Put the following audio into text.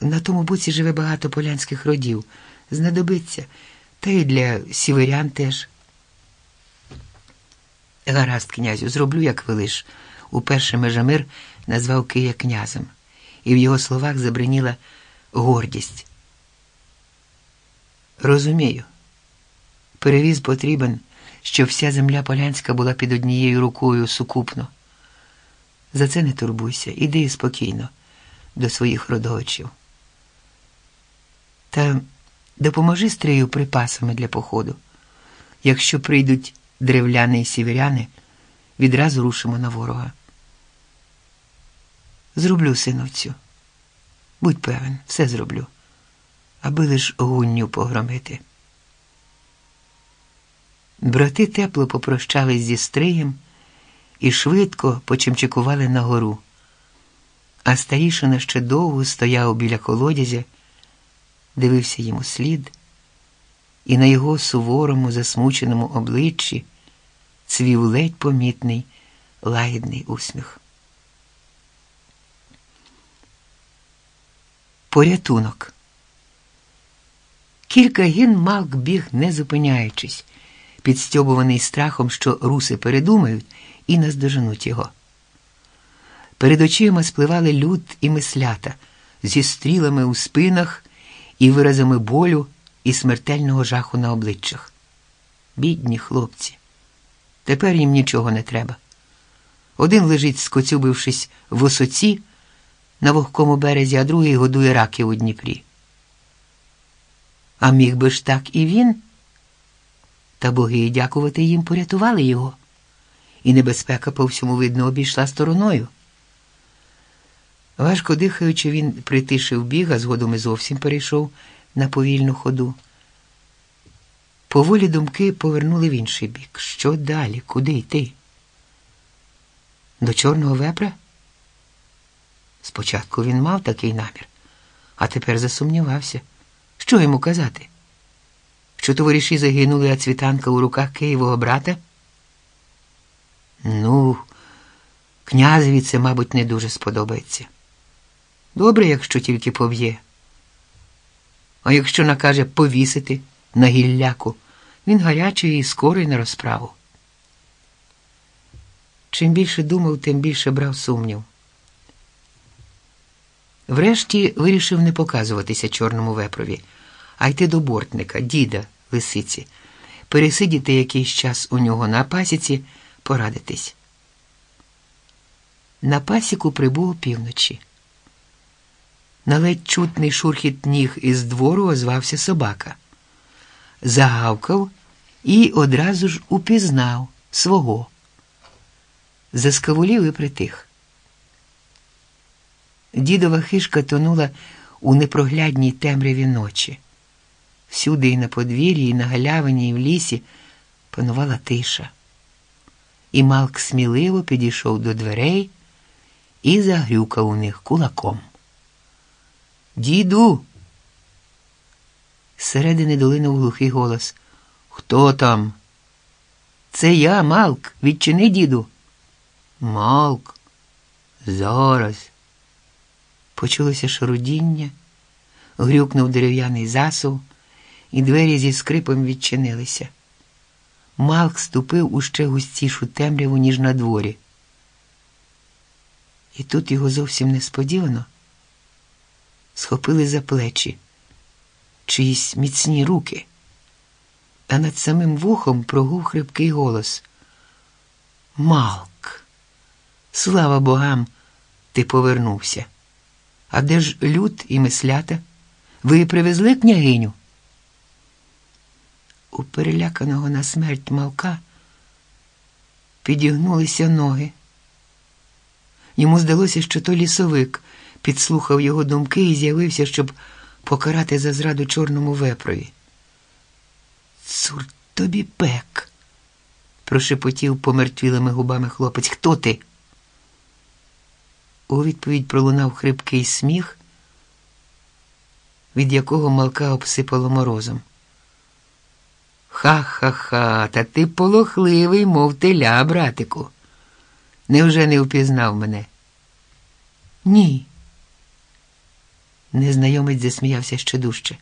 На тому боці живе багато полянських родів. Знадобиться, та й для сіверян теж. Гаразд, князю, зроблю, як велиш. Уперше Межамир назвав Кия князем, і в його словах забриніла гордість. Розумію. Перевіз потрібен, щоб вся земля полянська була під однією рукою сукупно. За це не турбуйся, іди спокійно до своїх родовичів. Та допоможи стрію припасами для походу. Якщо прийдуть древляни і сіверяни, відразу рушимо на ворога. Зроблю, синоцю. Будь певен, все зроблю, аби лиш гунню погромити. Брати тепло попрощались зі Стриєм і швидко почимчикували на гору. А старішина ще довго стояв біля колодязя, дивився йому слід, і на його суворому, засмученому обличчі цвів ледь помітний лагідний усміх. Порятунок. Кілька гін Малк біг, не зупиняючись, підстьобуваний страхом, що руси передумають і наздоженуть його. Перед очима спливали люд і мислята зі стрілами у спинах і виразами болю і смертельного жаху на обличчях. Бідні хлопці. Тепер їм нічого не треба. Один лежить, скоцюбившись в осоці на вогкому березі, а другий годує раків у Дніпрі. А міг би ж так і він? Та боги, дякувати їм, порятували його, і небезпека по всьому видно обійшла стороною. Важко дихаючи, він притишив біг, а згодом і зовсім перейшов на повільну ходу. Поволі думки повернули в інший бік. Що далі? Куди йти? До чорного вепра? Спочатку він мав такий намір, а тепер засумнівався. Що йому казати? Що товариші загинули, а цвітанка у руках Києвого брата? Ну, князеві це, мабуть, не дуже сподобається. Добре, якщо тільки поб'є. А якщо накаже повісити на гілляку, він гарячий і скорий на розправу. Чим більше думав, тим більше брав сумнів. Врешті вирішив не показуватися чорному вепрові, а йти до бортника, діда, лисиці, пересидіти якийсь час у нього на пасіці, порадитись. На пасіку прибув півночі. На ледь чутний шурхіт ніг із двору озвався собака. Загавкав і одразу ж упізнав свого. Заскавулів і притих. Дідова хишка тонула у непроглядній темряві ночі. Всюди і на подвір'ї, і на галявині, і в лісі панувала тиша. І Малк сміливо підійшов до дверей і загрюкав у них кулаком. Діду. Зсередини долинув глухий голос. Хто там? Це я, Малк. Відчини, діду. Малк. Зараз. Почулося шарудіння, грюкнув дерев'яний засув, і двері зі скрипом відчинилися. Малк ступив у ще густішу темряву, ніж на дворі. І тут його зовсім несподівано схопили за плечі чиїсь міцні руки, а над самим вухом прогув хрипкий голос. Малк, слава богам, ти повернувся. А де ж люд і мислята? Ви привезли княгиню? У переляканого на смерть малка підігнулися ноги. Йому здалося, що то лісовик підслухав його думки і з'явився, щоб покарати за зраду чорному вепрові. Цур тобі пек, прошепотів помертвілими губами хлопець. Хто ти? У відповідь пролунав хрипкий сміх, від якого малка обсипало морозом. Ха-ха-ха, та ти полохливий, мов теля, братику. Невже не впізнав мене? Ні. Незнайомець засміявся ще дужче.